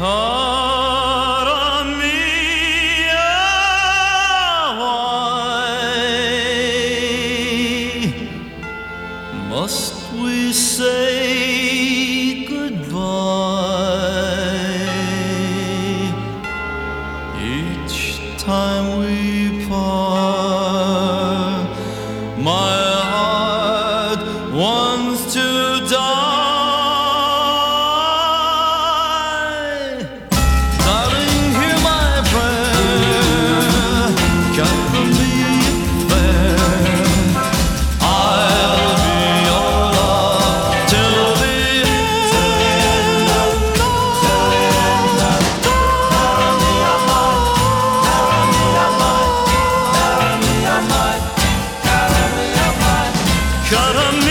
Must we say goodbye each time we part? My heart wants to. karanlık